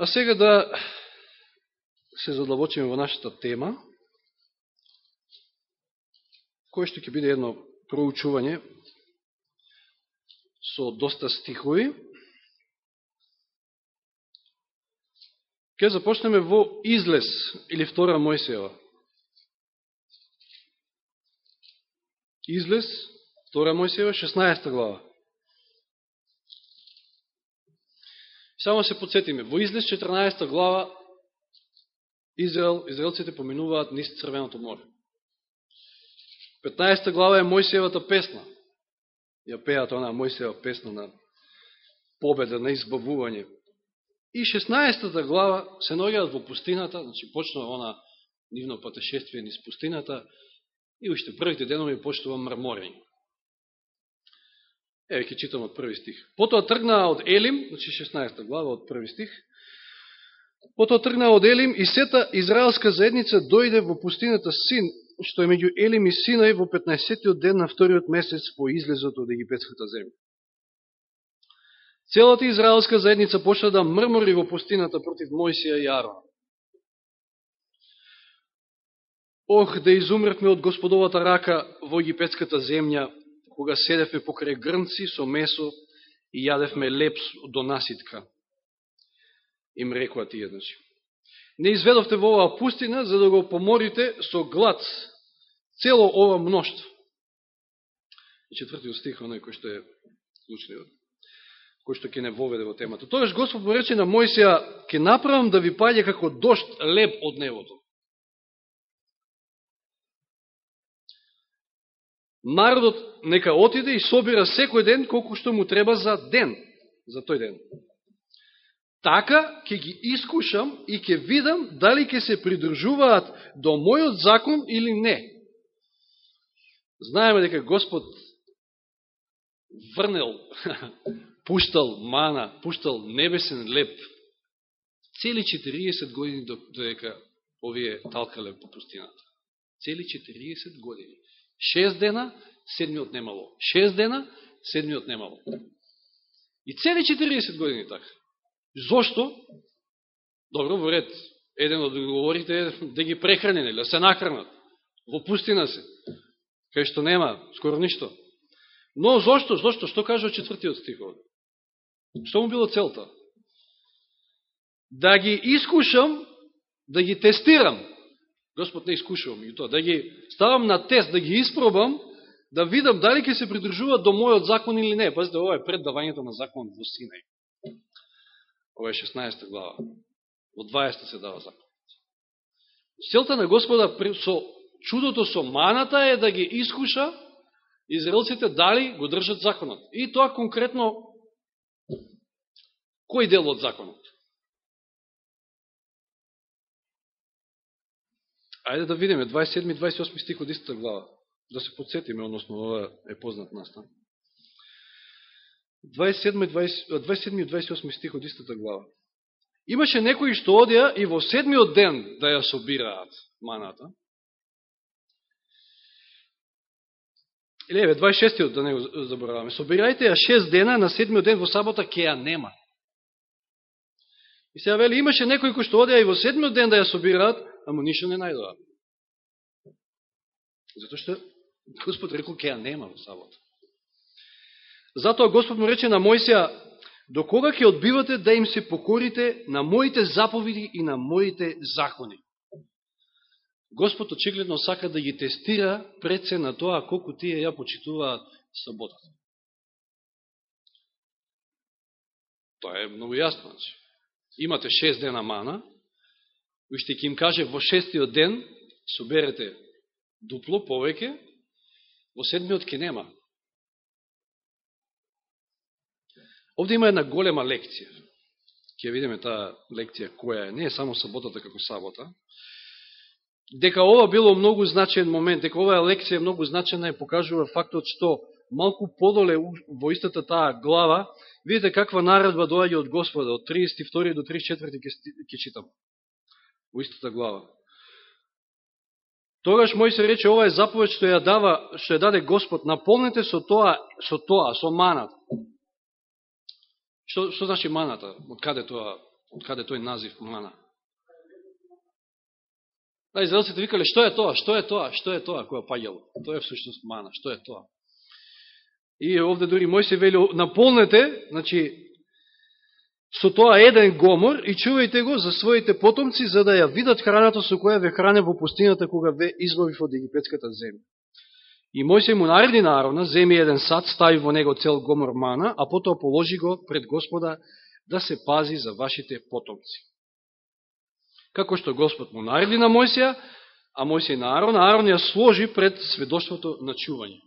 А сега да се задлабочиме во нашата тема, кој што ќе биде едно проучување со доста стихови. Ке започнеме во Излез или Втора Мојсеева. Излез, Втора Мојсеева, 16 глава. Само се подсетиме, во Излез 14 глава Израел, израелците поминуваат низ Црвеното море. 15 глава е Мојсеевата песна. Ја пеат она Мојсеева песна на победа, на избавување. И 16 глава се наоѓаат во пустината, значи почнува она нивно патешествие низ пустината и уште првите денови почнува мрморење. Еве ќе читам од први стих. Потоа тргнаа од Елим, значи 16 глава од први стих, Потоа тргнаа од Елим и сета израелска заедница дојде во пустината Син, што е меѓу Елим и Синај во 15-тиот ден на вториот месец по излезот од египетската земја. Целата израелска заедница почна да мрмори во пустината против Мојсија и Арон. Ох, да изумревме од господовата рака во египетската земја, кога седевме покрај грнци со месо и јадевме леп до наситка им рекува тие, значи. Не изведовте во оваа пустина за да го поморите со глад цело ова мноштво. И четвртиот стих, оној кој што е случниот, кој што ќе не воведе во темата. Тогаш Господ му рече на Мојсија, ќе направам да ви паѓа како дошт леп од небото. Народот нека отиде и собира секој ден колку што му треба за ден, за тој ден. Така ќе ги искушам и ќе видам дали ќе се придржуваат до мојот закон или не. Знаеме дека Господ врнел, пуштал мана, пуштал небесен леп цели 40 години додека овие талкале по пустината. Цели 40 години. Шест дена, седмиот немало. Шест дена, седмиот немало. И цели 40 години така. Зошто? Добро, во ред. Еден од говорите е да ги прехрани, нели, да се нахранат. Во пустина се. Кај што нема скоро ништо. Но зошто? Зошто? Што кажа четвртиот стих овде? Што му било целта? Да ги искушам, да ги тестирам. Господ не искушувам и тоа. Да ги ставам на тест, да ги испробам, да видам дали ќе се придржуваат до мојот закон или не. Пазите, ова е пред давањето на закон во Синај. Ова е 16 глава. Во 20 се дава закон. Целта на Господа со чудото со маната е да ги искуша израелците дали го држат законот. И тоа конкретно кој дел од законот? Ајде да видиме 27 и 28 стих од истата глава. Да се подсетиме, односно ова е познат настан. 27 и 28 стих од истата глава. Имаше некои што одија и во седмиот ден да ја собираат маната. Или еве, 26-тиот да не го забораваме. Собирајте ја 6 дена, на седмиот ден во сабота ке ја нема. И сега вели, имаше некои кои што одеа и во седмиот ден да ја собираат, ама ништо не најдоа. Зато што Господ рекол ке ја нема во сабота. Затоа Господ му рече на Мојсија, до кога ќе одбивате да им се покорите на моите заповеди и на моите закони? Господ очигледно сака да ги тестира пред се на тоа колку тие ја почитуваат саботата. Тоа е многу јасно. Значи. Имате шест дена мана, уште ќе им каже во шестиот ден соберете дупло повеќе, во седмиот ќе нема. Овде има една голема лекција. Ке видиме таа лекција која е. Не е само саботата како сабота. Дека ова било многу значен момент, дека оваа лекција е многу значена и покажува фактот што малку подоле во истата таа глава, видите каква наредба доаѓа од Господа, од 32 до 34 ќе читам. Во истата глава. Тогаш мој се рече, ова е заповед што ја дава, што ја даде Господ, наполнете со тоа, со тоа, со маната. Што, што значи маната? Од каде тоа од каде тој назив мана. Да, израелците викале, што е тоа, што е тоа, што е тоа, која паѓало? Тоа е всушност мана, што е тоа? И овде дури мој се вели, наполнете, значи, со тоа еден гомор и чувајте го за своите потомци, за да ја видат храната со која ве хране во пустината, кога ве изловив од египетската земја. И се му нареди на Арона, земи еден сад, стави во него цел гомор мана, а потоа положи го пред Господа да се пази за вашите потомци. Како што Господ му нареди на Мојсија, а Мојсија на Арон, а Арон ја сложи пред сведоштвото на чување.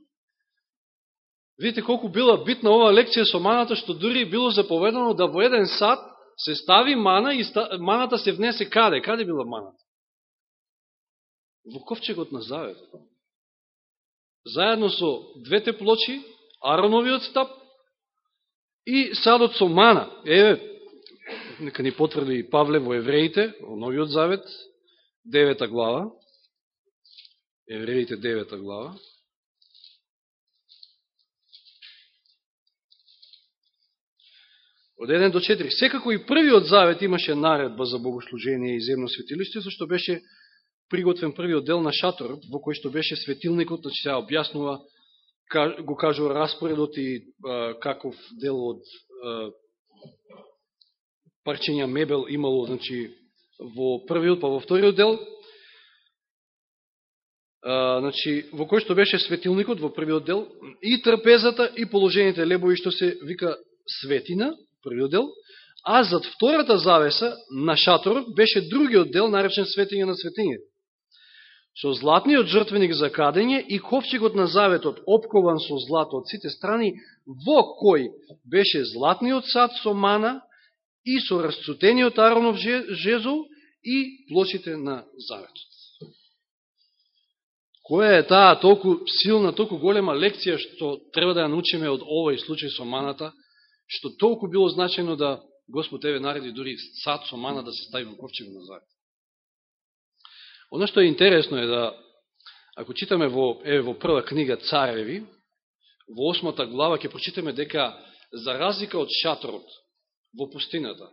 Видите колку била битна оваа лекција со маната, што дури било заповедано да во еден сад се стави мана и маната се внесе каде? Каде била маната? Во ковчегот на заветот. Заедно со двете плочи, Ароновиот стап и садот со мана. Еве, нека ни потврди Павле во Евреите, во Новиот Завет, девета глава. Евреите, девета глава. Од 1 до 4. Секако и првиот завет имаше наредба за богослужение и земно светилиште, зашто беше приготвен првиот дел на шаторот, во кој што беше светилникот, значи сега објаснува, го кажува распоредот и а, каков дел од а, парчења мебел имало, значи, во првиот, па во вториот дел, а, значи, во кој што беше светилникот во првиот дел, и трпезата, и положените лебови, што се вика светина, првиот дел, а зад втората завеса на шаторот беше другиот дел, наречен светиња на светињето. Со златниот жртвеник за кадење и ковчегот на заветот, обкован со злато од сите страни, во кој беше златниот сад со мана и со расцутениот Аронов жезол и плочите на заветот. Која е таа толку силна, толку голема лекција што треба да ја научиме од овој случај со маната, што толку било значено да Господ еве нареди дури сад со мана да се стави во ковчегот на завет. Оно што е интересно е да, ако читаме во, еве, во прва книга Цареви, во осмата глава ќе прочитаме дека за разлика од шатрот во пустината,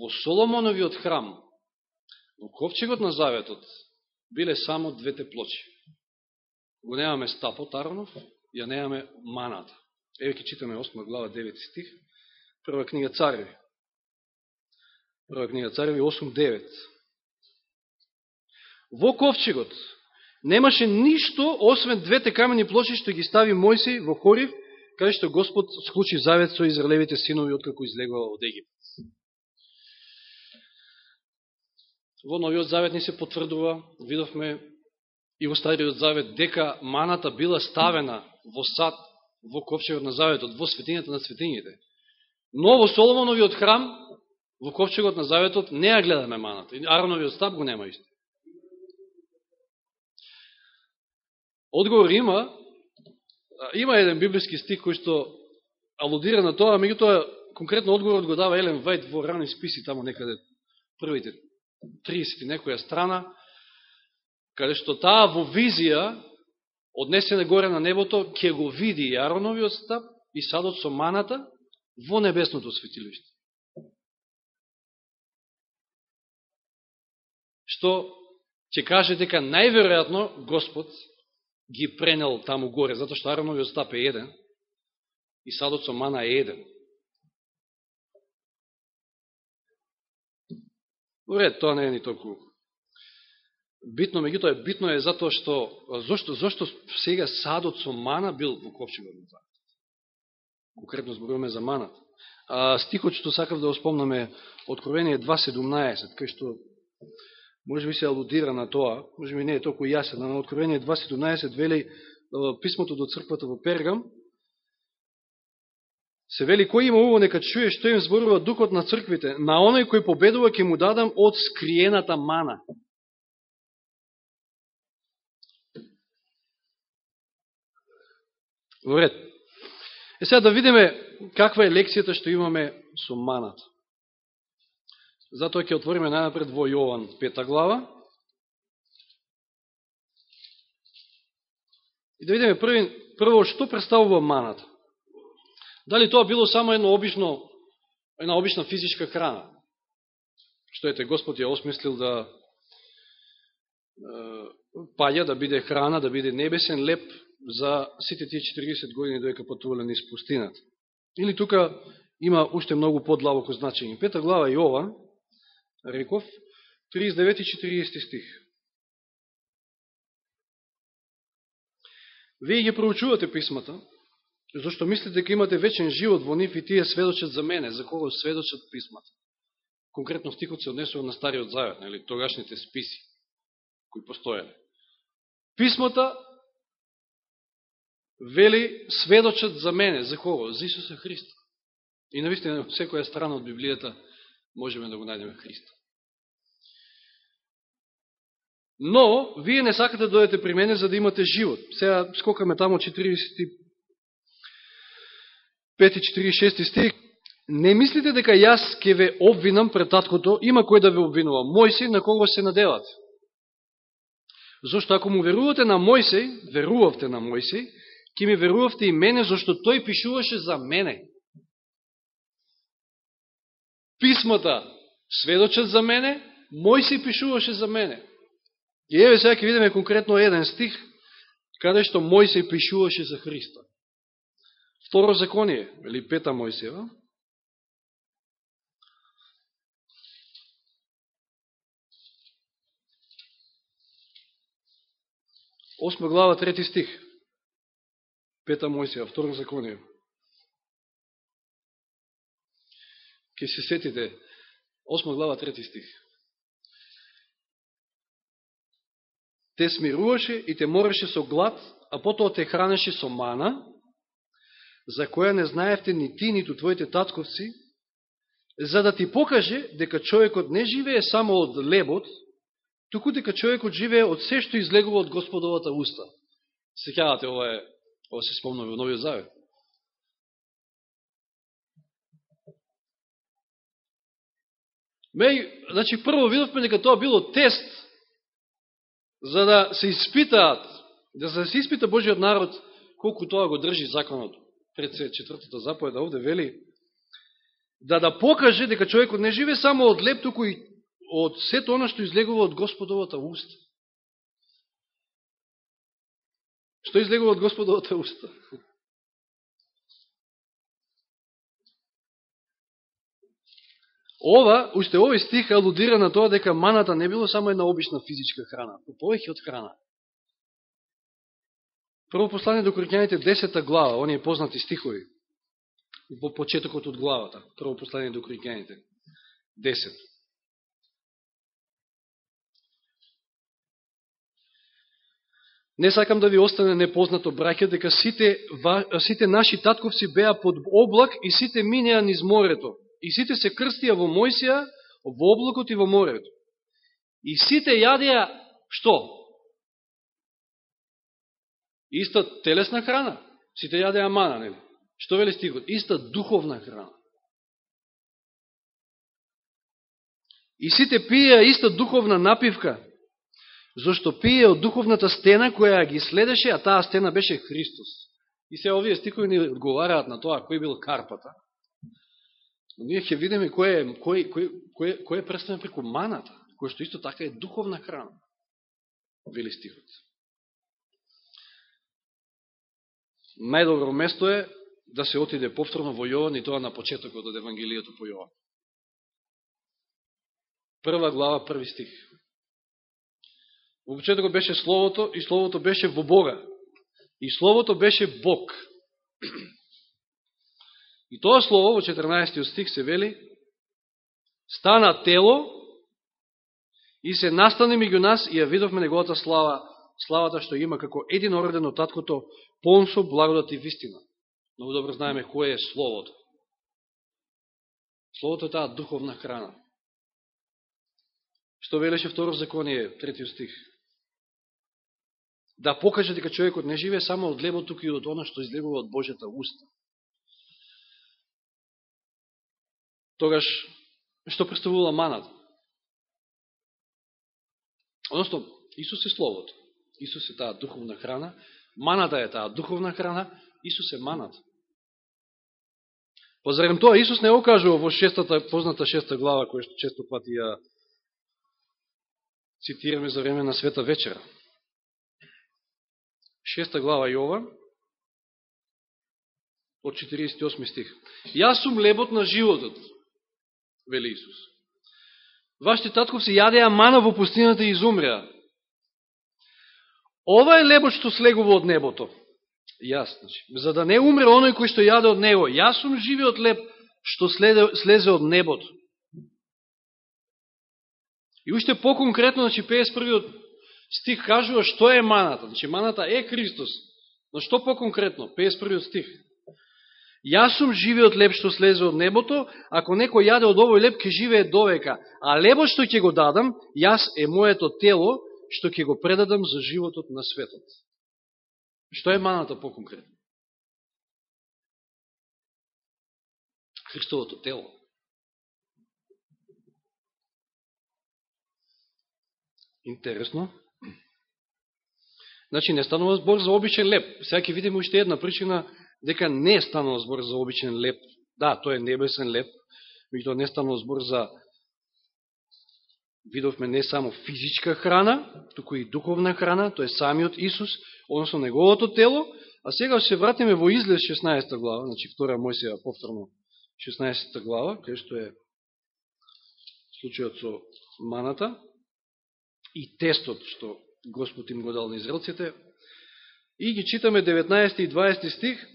во Соломоновиот храм, во ковчегот на заветот, биле само двете плочи. Го немаме стапот Аронов, ја немаме маната. Еве ќе читаме 8 глава 9 стих, прва книга Цареви. Прва книга Цареви 8-9. Во ковчегот немаше ништо, освен двете камени плочи што ги стави Мојсей во Хорив, каде што Господ склучи завет со израелевите синови откако излегува од Египет. Во Новиот Завет ни се потврдува, видовме и во Стариот Завет, дека маната била ставена во сад во ковчегот на заветот, во светињата на светињите. Но во Соломоновиот храм, во ковчегот на заветот, не ја гледаме маната. Ароновиот стап го нема исто. Одговор има, има еден библиски стик кој што алудира на тоа, меѓутоа конкретно одговорот го дава Елен Вајд во рани списи, тамо некаде првите 30 некоја страна, каде што таа во визија однесена горе на небото, ќе го види Ароновиот стап и садот со маната во небесното светилиште. Што ќе каже дека најверојатно Господ ги пренел таму горе, затоа што Ароновиот стап е еден и садот со мана е еден. Уред, тоа не е ни толку битно, меѓутоа е битно е затоа што зошто зошто сега садот со мана бил во ковчегот на. Конкретно зборуваме за манат. А стихот што сакав да спомнаме Откровение 2.17, кај што може би се алудира на тоа, може би не е толку јасен, на Откровение 2.17 вели писмото до црквата во Пергам, се вели, кој има уво нека чуе што им зборува духот на црквите, на оној кој победува ќе му дадам од скриената мана. Во ред. Е сега да видиме каква е лекцијата што имаме со маната. Затоа ќе отвориме најнапред во Јован, пета глава. И да видиме први, прво што представува маната. Дали тоа било само едно обично, една обична физичка храна? што ете Господ ја осмислил да паѓа, да биде храна, да биде небесен леп за сите тие 40 години доека патувале низ пустината. Или тука има уште многу подлабоко значење. Пета глава и ова, реков, 39 и 40 стих. Вие ги проучувате писмата, зашто мислите дека имате вечен живот во нив и тие сведочат за мене, за кого сведочат писмата. Конкретно стихот се однесува на Стариот Завет, или тогашните списи кои постоеле. Писмата вели сведочат за мене, за кого? За Исуса Христа. И навистина, секоја страна од Библијата можеме да го најдеме Христа. Но, вие не сакате да дојдете при мене за да имате живот. Сега скокаме тамо 45-46 стих. Не мислите дека јас ке ве обвинам пред таткото, има кој да ве обвинува. Мојсей на кого се надевате? Зошто ако му верувате на Мојсей, верувавте на Мојсей, ќе ми верувавте и мене, зашто тој пишуваше за мене. Писмата сведочат за мене, Мојсей пишуваше за мене. И еве сега ќе видиме конкретно еден стих, каде што Мојсей пишуваше за Христа. Второ законие, или пета Мојсева, Осма глава, трети стих. Пета Мојсија, второ законие. Ке се сетите, осма глава, трети стих. Те смируваше и те мореше со глад, а потоа те хранеше со мана, за која не знаевте ни ти, ниту твоите татковци, за да ти покаже дека човекот не живее само од лебот, туку дека човекот живее од се што излегува од Господовата уста. Секјавате, ова е Ова се спомнува во Новиот Завет. Меј, значи, прво видовме дека тоа било тест за да се испитаат, да се испита Божиот народ колку тоа го држи законот. Пред се четвртата заповеда овде вели да да покаже дека човекот не живе само од леп, туку и од сето оно што излегува од Господовата уста. Што излегува од Господовата уста? Ова, уште овој стих алудира на тоа дека маната не било само една обична физичка храна, по повеќе од храна. Прво послание до Коринјаните 10 глава, оние познати стихови, по почетокот од главата. Прво послание до Коринјаните 10. Не сакам да ви остане непознато, браќа, дека сите, сите наши татковци беа под облак и сите минеа низ морето. И сите се крстија во Мојсија, во облакот и во морето. И сите јадеа што? Иста телесна храна. Сите јадеа мана, нели? Што вели стигот? Иста духовна храна. И сите пија иста духовна напивка, зашто пие од духовната стена која ги следеше, а таа стена беше Христос. И се овие стикови ни одговараат на тоа кој бил карпата. Но ние ќе видиме кој е, кој, кој, кој, кој е представен преку маната, кој што исто така е духовна храна. Вели стихот. Најдобро место е да се отиде повторно во Јован и тоа на почетокот од Евангелието по Јован. Прва глава, први стих. Во почетокот беше Словото и Словото беше во Бога. И Словото беше Бог. И тоа Слово во 14 стих се вели стана тело и се настане меѓу нас и ја видовме неговата слава, славата што има како един ороден од таткото, полн со благодат и вистина. Много добро знаеме кој е Словото. Словото е таа духовна храна. Што велеше второ законие, третиот стих да покаже дека човекот не живее само од лебот, туку и од оно што излегува од Божјата уста. Тогаш, што представувала маната? Односто, Исус е Словото. Исус е таа духовна храна. Маната е таа духовна храна. Исус е маната. Позарем тоа Исус не окажува во шестата, позната шеста глава, која што често пати ја цитираме за време на света вечера. Шеста глава Јован, од 48 стих. Јас сум лебот на животот, вели Исус. Вашите татковци јадеа мана во пустината и изумреа. Ова е лебот што слегува од небото. Јас, значи, за да не умре оној кој што јаде од него. Јас сум живиот леб што следе, слезе од небото. И уште по-конкретно, значи, 51 стих кажува што е маната. Значи, маната е Христос. Но што по-конкретно? 51 стих. Јас сум живиот леп што слезе од небото, ако некој јаде од овој леп, ке живее довека. А лебот што ќе го дадам, јас е моето тело, што ќе го предадам за животот на светот. Што е маната по-конкретно? Христовото тело. Интересно. Значи, не станува збор за обичен леп. Сега ќе видиме уште една причина дека не станува збор за обичен леп. Да, тој е небесен леп, меѓутоа не станува збор за видовме не само физичка храна, туку и духовна храна, тоа е самиот Исус, односно неговото тело, а сега се вратиме во излез 16 глава, значи втора Мојсија повторно 16 глава, кај што е случајот со маната и тестот што Господ им го дал на израелците. И ги читаме 19 и 20 стих.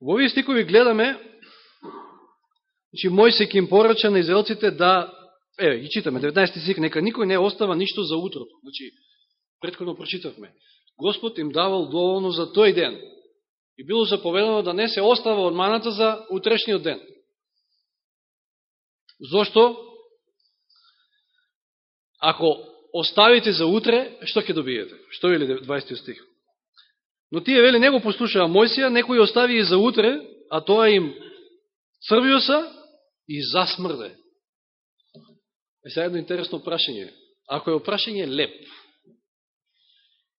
Во овие стикови гледаме значи, че мој се ким порача на израелците да, е, ги читаме, 19 стих, нека никој не остава ништо за утрото. Значи, предходно прочитавме. Господ им давал доволно за тој ден. И било заповедано да не се остава од маната за утрешниот ден. Зошто? Ако оставите за утре, што ќе добиете? Што вели 20 стих? Но тие вели не го послушава Мојсија, некои остави и за утре, а тоа им црвиоса и засмрде. Е сега едно интересно прашање. Ако е опрашање леп,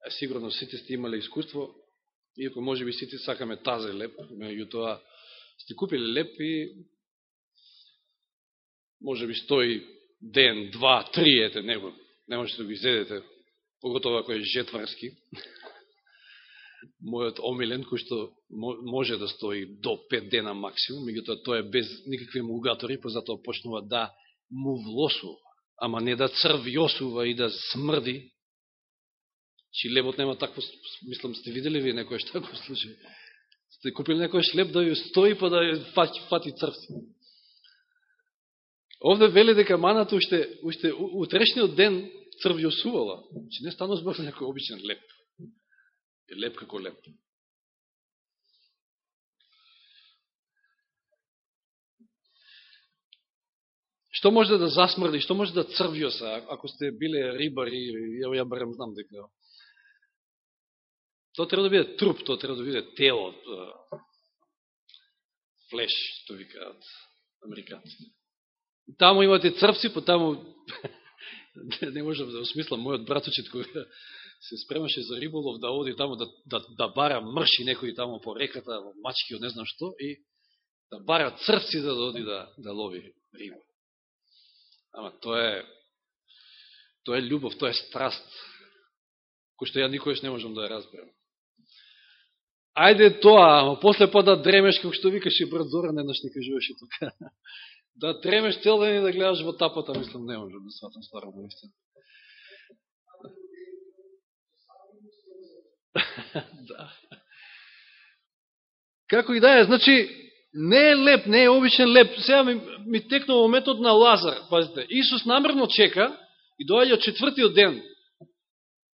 сигурно сите сте имале искуство, иако може би сите сакаме тазе леп, меѓу тоа сте купили леп и може би стои ден, два, три, ете, него, не можете да го изедете, поготово ако е жетварски мојот омилен, кој што може да стои до 5 дена максимум, меѓутоа тој е без никакви мулгатори, па затоа почнува да му влосува, ама не да црвјосува и да смрди. Чи лебот нема такво, мислам, сте видели вие некој што таков случај? Сте купили некој шлеп да ја стои па да ја фати, фати црвци. Овде вели дека маната уште, уште утрешниот ден црвјосувала. Че значи, не станува збор некој обичен леп е леп како леп. Што може да засмрди, што може да црвјоса, ако сте биле рибари, ја, ја барем знам дека. Тоа треба да биде труп, тоа треба да биде тело, флеш, тоа викаат американците. Таму имате црвци, по таму не можам да осмислам мојот братучет кога се спремаше за риболов да оди таму да, да, да бара мрши некои таму по реката, мачки, од не знам што, и да бара црвци да оди да, да лови риба. Ама тоа е тоа е љубов, тоа е страст, кој што ја никојаш не можам да ја разберам. Ајде тоа, ама после па да дремеш, како што викаше брат Зоран, еднаш не кажуваше тука. да тремеш цел ден и да гледаш во тапата, мислам, не можам да сватам старо истина. да. Како и да е, значи, не е леп, не е обичен леп. Сега ми, ми текнува моментот на Лазар. Пазите, Исус намерно чека и доаѓа четвртиот ден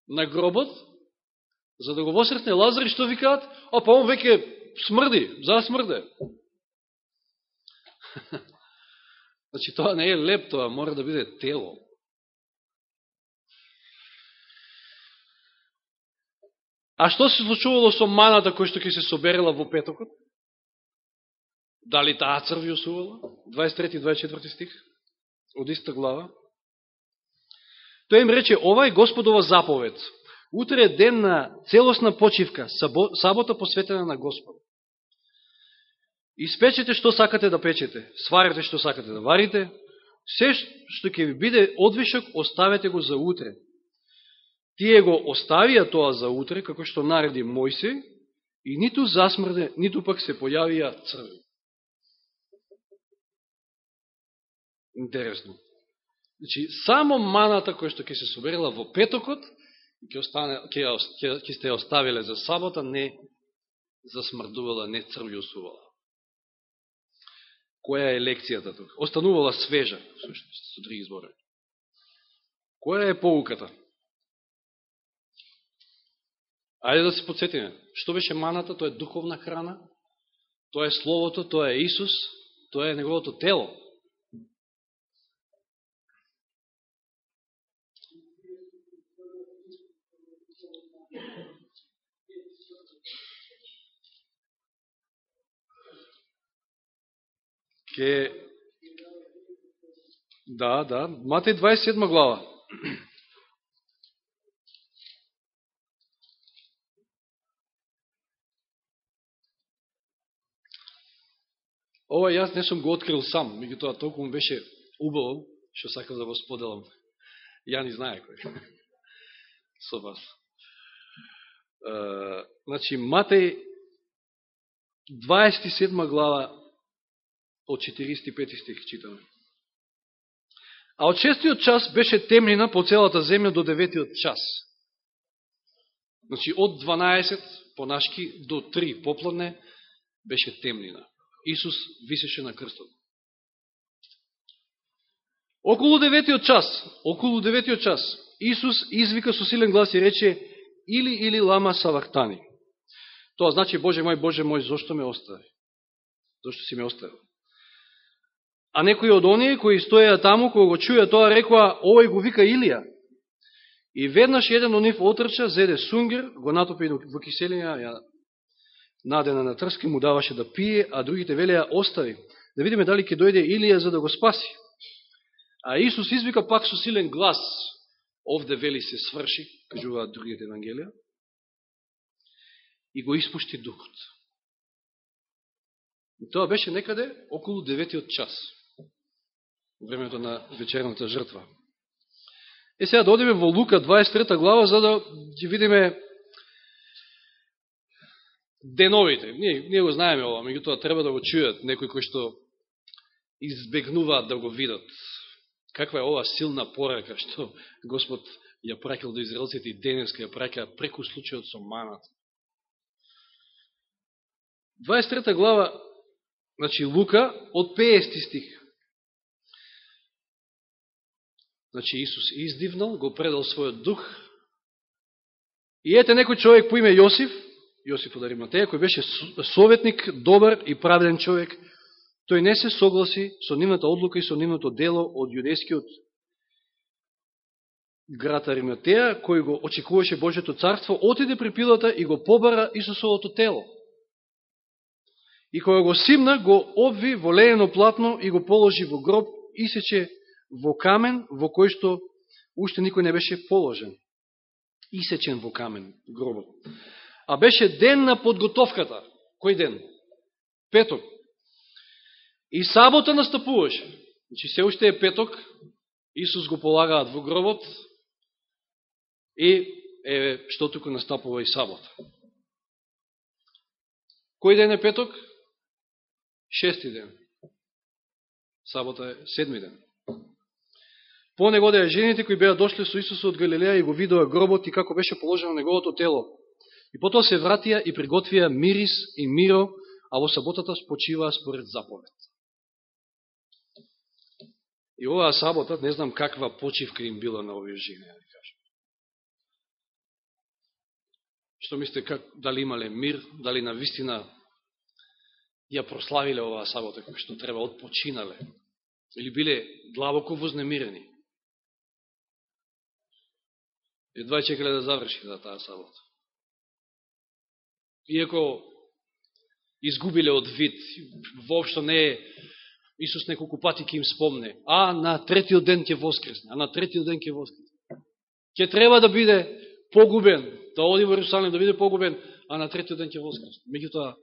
на гробот, за да го восретне Лазар и што викаат? Опа, па он веќе смрди, за смрде. значи, тоа не е леп, тоа мора да биде тело. А што се случувало со маната кој што ќе се соберела во петокот? Дали таа црви осувала? 23 и 24 стих од иста глава. Тој им рече, ова е Господова заповед. Утре е ден на целосна почивка, сабота посветена на Господ. Испечете што сакате да печете, сварете што сакате да варите, се што ќе ви биде одвишок, оставете го за утре. Тие го оставија тоа за утре, како што нареди Мојсе, и ниту засмрде, ниту пак се појавија црви. Интересно. Значи, само маната која што ќе се соберила во петокот, ќе, остане, ќе, ќе, ќе сте оставиле за сабота, не засмрдувала, не црвјусувала. Која е лекцијата тука? Останувала свежа, всушност, со други збори. Која е поуката? Ајде да се подсетиме. Што беше маната? Тоа е духовна храна, тоа е Словото, тоа е Исус, тоа е Неговото тело. Ке... Да, да, Матеј 27 глава. Ова јас не сум го открил сам, тоа толку му беше убаво, што сакам да го споделам. Ја не знае кој. Со вас. Значи, Матеј 27 глава од 45 стих читаме. А од шестиот час беше темнина по целата земја до деветиот час. Значи, од 12 по нашки до 3 попладне беше темнина. Исус висеше на крстот. Околу деветиот час, околу деветиот час, Исус извика со силен глас и рече или или лама савахтани. Тоа значи Боже мој, Боже мој, зошто ме остави? Зошто си ме оставил? А некои од оние кои стоеа таму, кои го чуја тоа, рекоа, овој го вика Илија. И веднаш еден од нив отрча, зеде сунгер, го натопи во киселина, ја надена на трски, му даваше да пие, а другите велеа остави, да видиме дали ќе дојде Илија за да го спаси. А Исус извика пак со силен глас, овде вели се сврши, кажуваат другите евангелија, и го испушти духот. И тоа беше некаде околу деветиот час, времето на вечерната жртва. Е сега да одиме во Лука 23 глава, за да ќе видиме деновите. Ние, ние го знаеме ова, меѓутоа треба да го чујат некои кои што избегнуваат да го видат. Каква е ова силна порака што Господ ја пракил до израелците и денеска ја прака преку случајот со маната. 23 глава, значи Лука, од 50 стих. Значи Исус издивнал, го предал својот дух. И ете некој човек по име Јосиф, Јосиф од Ариматеја, кој беше советник, добар и праведен човек, тој не се согласи со нивната одлука и со нивното дело од јудејскиот град Ариматеја, кој го очекуваше Божето царство, отиде при пилата и го побара Исусовото тело. И кога го симна, го обви во леено платно и го положи во гроб, и сече во камен во кој што уште никој не беше положен. Исечен во камен гробот. А беше ден на подготовката. Кој ден? Петок. И сабота настапуваше. Значи, се уште е петок, Исус го полагаат во гробот и еве што туку настапува и сабота. Кој ден е петок? Шести ден. Сабота е седми ден. По него да жените кои беа дошли со Исус од Галилеја и го видоа гробот и како беше положено неговото тело. И потоа се вратија и приготвија мирис и миро, а во саботата спочиваа според заповед. И оваа сабота, не знам каква почивка им била на овие жени, да кажем. Што мислите, как, дали имале мир, дали на вистина ја прославиле оваа сабота, како што треба, отпочинале, или биле длабоко вознемирени. Едва чекале да заврши за таа сабота. Иако изгубиле од вид, воопшто не е, Исус неколку пати ќе им спомне, а на третиот ден ќе воскресне, а на третиот ден ќе воскресне. Ќе треба да биде погубен, да оди во Русалим, да биде погубен, а на третиот ден ќе воскресне. Меѓутоа,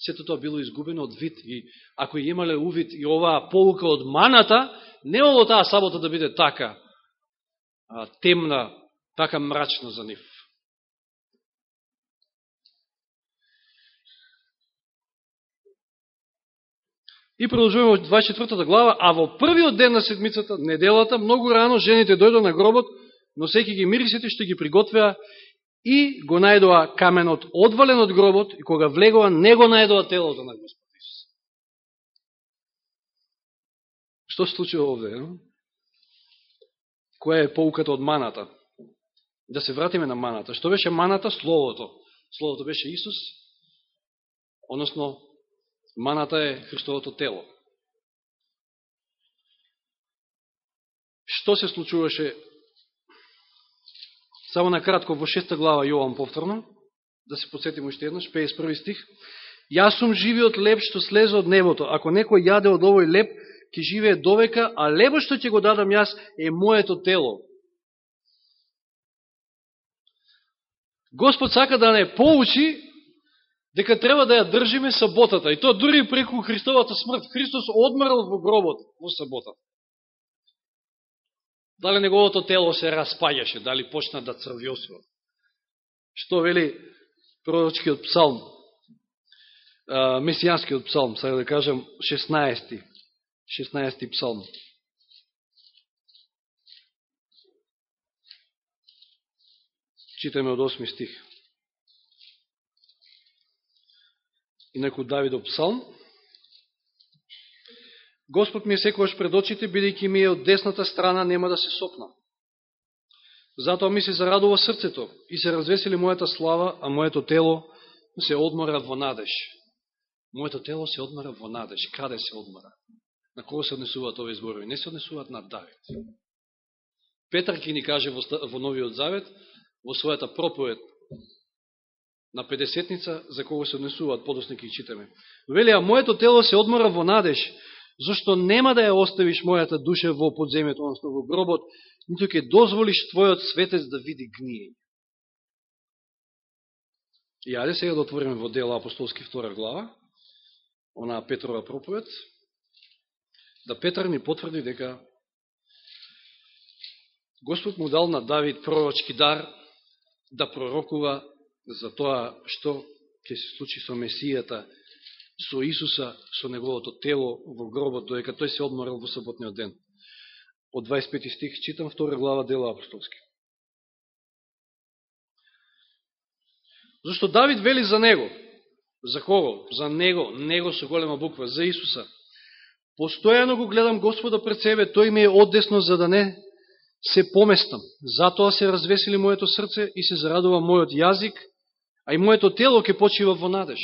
сето тоа било изгубено од вид. И ако имале увид и оваа полука од маната, не ово таа сабота да биде така а, темна, така мрачно за нив. И продолжуваме во 24 глава, а во првиот ден на седмицата, неделата, многу рано жените дојдоа на гробот, но секи ги мирисите што ги приготвеа и го најдоа каменот одвален од гробот и кога влегоа не го најдоа телото на Господ Исус. Што се случува овде? Не? Која е поуката од маната? Да се вратиме на маната. Што беше маната? Словото. Словото беше Исус, односно маната е Христовото тело. Што се случуваше Само на кратко во шеста глава Јован повторно, да се подсетимо уште еднаш, 51 стих. Јас сум живиот леп што слезе од небото. Ако некој јаде од овој леп, ќе живее довека, а лебо што ќе го дадам јас е моето тело. Господ сака да не поучи дека треба да ја држиме саботата. И тоа дури преку Христовата смрт. Христос одмрал во гробот во саботата. Дали неговото тело се распаѓаше, дали почна да црвјосува. Што вели пророчкиот псалм, месијанскиот псалм, сега да кажем 16 16 псалм. Читаме од 8 стих. Инаку Давидов псалм, Господ ми е секојаш пред очите, бидејќи ми е од десната страна, нема да се сопна. Затоа ми се зарадува срцето и се развесели мојата слава, а моето тело се одмора во надеж. Моето тело се одмора во надеж. Каде се одмора? На кого се однесуваат овие зборови? Не се однесуваат на Давид. Петар ни каже во, во Новиот Завет, во својата проповед на Педесетница, за кого се однесуваат, подосник и читаме. Вели, а моето тело се одмора во надеж, зашто нема да ја оставиш мојата душа во подземјето, односно во гробот, нито ќе дозволиш твојот светец да види гниење. И ајде сега да отвориме во дела апостолски втора глава, онаа Петрова проповед, да Петар ни потврди дека Господ му дал на Давид пророчки дар да пророкува за тоа што ќе се случи со Месијата со Исуса, со неговото тело во гробот, доека тој се одморил во саботниот ден. Од 25 стих читам втора глава дела апостолски. Зашто Давид вели за него, за кого? За него, него со голема буква, за Исуса. Постојано го гледам Господа пред себе, тој ми е одесно за да не се поместам. Затоа се развесели моето срце и се зарадува мојот јазик, а и моето тело ке почива во надеж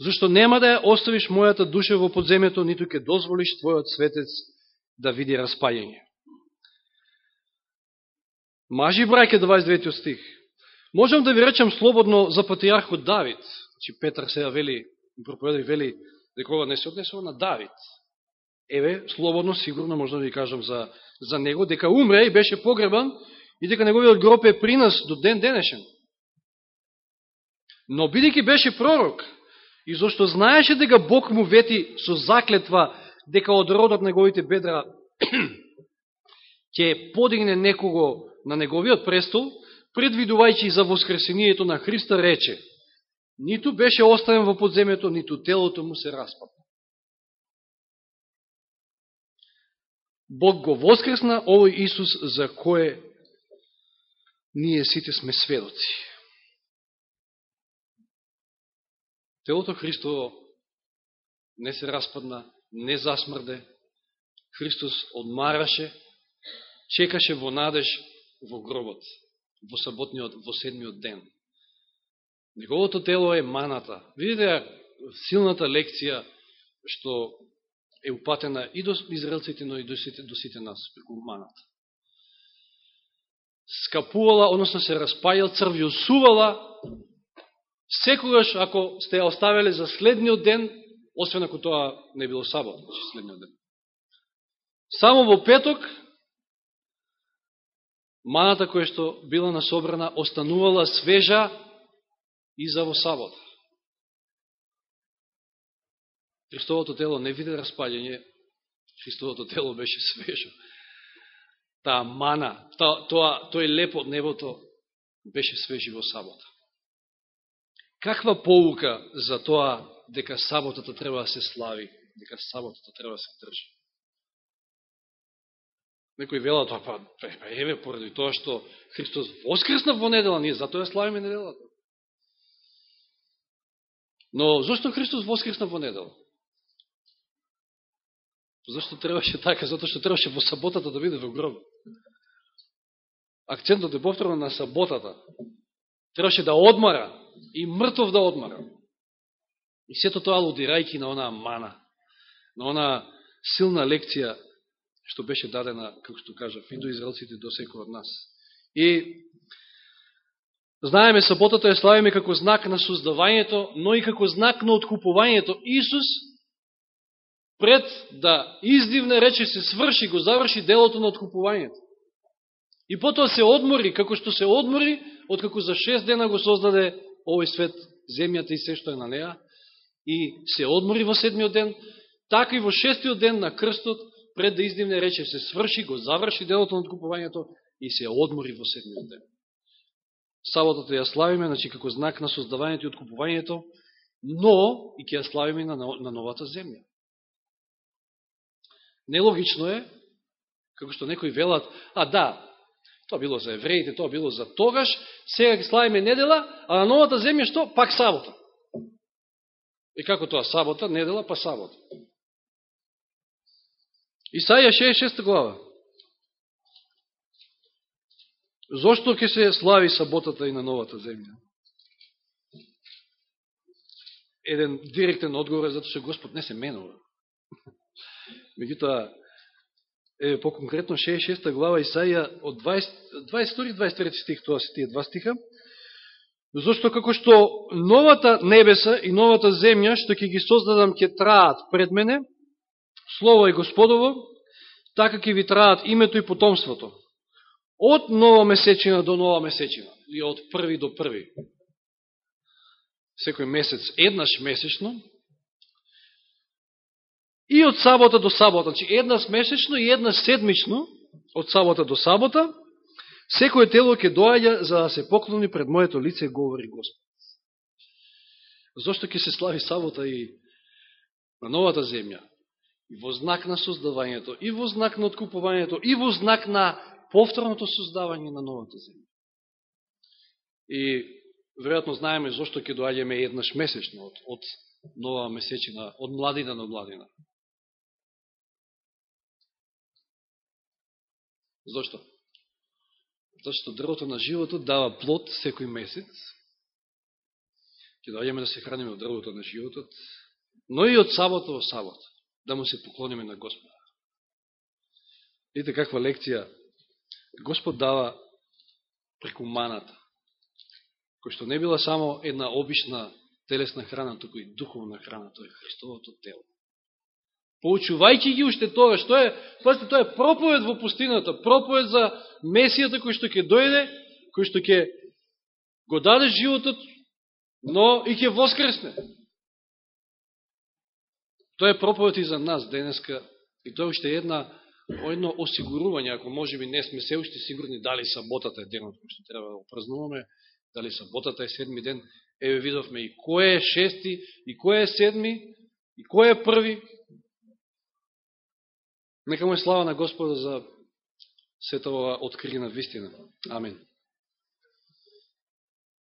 зашто нема да ја оставиш мојата душа во подземето, ниту ќе дозволиш твојот светец да види распајање. Мажи брајке 22 стих. Можам да ви речам слободно за патриархот Давид, че Петар се вели, проповеда вели, дека ова не се однесува на Давид. Еве, слободно, сигурно може да ви кажам за, за него, дека умре и беше погребан и дека неговиот гроб е при нас до ден денешен. Но бидејќи беше пророк, И зашто знаеше дека Бог му вети со заклетва дека од родот неговите бедра ќе подигне некого на неговиот престол, предвидувајќи за воскресението на Христа, рече, ниту беше оставен во подземето, ниту телото му се распадна. Бог го воскресна овој Исус за кое ние сите сме сведоци. Телото Христово не се распадна, не засмрде. Христос одмараше, чекаше во надеж во гробот, во саботниот, во седмиот ден. Неговото тело е маната. Видите силната лекција што е упатена и до израелците, но и до сите, до сите нас, преку маната. Скапувала, односно се распајал, црвјосувала секогаш ако сте ја оставили за следниот ден, освен ако тоа не било сабот, значи следниот ден. Само во петок, маната која што била насобрана, останувала свежа и за во сабот. Христовото тело не виде распаѓање, Христовото тело беше свежо. Таа мана, тоа, тоа, тој леп од небото беше свежи во сабота. Каква поука за тоа дека саботата треба да се слави, дека саботата треба да се држи? Некои велат, па, па, па, па еве, поради тоа што Христос воскресна во недела, ние затоа ја славиме неделата. Но зашто Христос воскресна во недела? Зашто требаше така? Зато што требаше во саботата да биде во гроб. Акцентот е повторно на саботата. Требаше да одмара и мртов да одмара. И сето тоа алудирајки на онаа мана, на онаа силна лекција што беше дадена, како што кажа, израелците до секој од нас. И знаеме, саботата ја славиме како знак на создавањето, но и како знак на откупувањето. Исус, пред да издивне рече се сврши, го заврши делото на откупувањето. И потоа се одмори, како што се одмори, откако за шест дена го создаде овој свет, земјата и се што е на неа, и се одмори во седмиот ден, така и во шестиот ден на крстот, пред да издивне рече се сврши, го заврши делото на откупувањето и се одмори во седмиот ден. Саботата ја славиме, значи како знак на создавањето и откупувањето, но и ќе ја славиме на, на новата земја. Нелогично е, како што некои велат, а да, тоа било за евреите, тоа било за тогаш, сега ги славиме недела, а на новата земја што? Пак сабота. И како тоа? Сабота, недела, па сабота. Исаја 66 глава. Зошто ќе се слави саботата и на новата земја? Еден директен одговор е затоа што Господ не се менува. Меѓутоа, е, по-конкретно 66 глава Исаија од 22 23 стих, тоа се тие два стиха, зашто како што новата небеса и новата земја, што ќе ги создадам, ќе траат пред мене, Слово е Господово, така ќе ви траат името и потомството. Од нова месечина до нова месечина, и од први до први. Секој месец, еднаш месечно, и од сабота до сабота, значи еднаш месечно и еднаш седмично, од сабота до сабота, секој тело ќе доаѓа за да се поклони пред моето лице, говори Господ. Зошто ќе се слави сабота и на новата земја? И во знак на создавањето, и во знак на откупувањето, и во знак на повторното создавање на новата земја. И веројатно знаеме зошто ќе доаѓаме еднаш месечно од, од нова месечина, од младина на младина. Зошто? Зашто дрвото на животот дава плод секој месец. Ќе доаѓаме да се храниме од дрвото на животот, но и од сабота во сабот, да му се поклониме на Господа. Видите каква лекција Господ дава преку маната, кој што не била само една обична телесна храна, туку и духовна храна, тоа е Христовото тело. Поучувајќи ги уште тоа, што е, пазите, тоа е проповед во пустината, проповед за Месијата кој што ќе дојде, кој што ќе го даде животот, но и ќе воскресне. Тоа е проповед и за нас денеска, и тоа уште една едно осигурување, ако може би не сме се уште сигурни дали саботата е денот кој што треба да опразнуваме, дали саботата е седми ден, еве видовме и кој е шести, и кој е седми, и кој е први. Нека му е слава на Господа за сето ова открина вистина. Амин.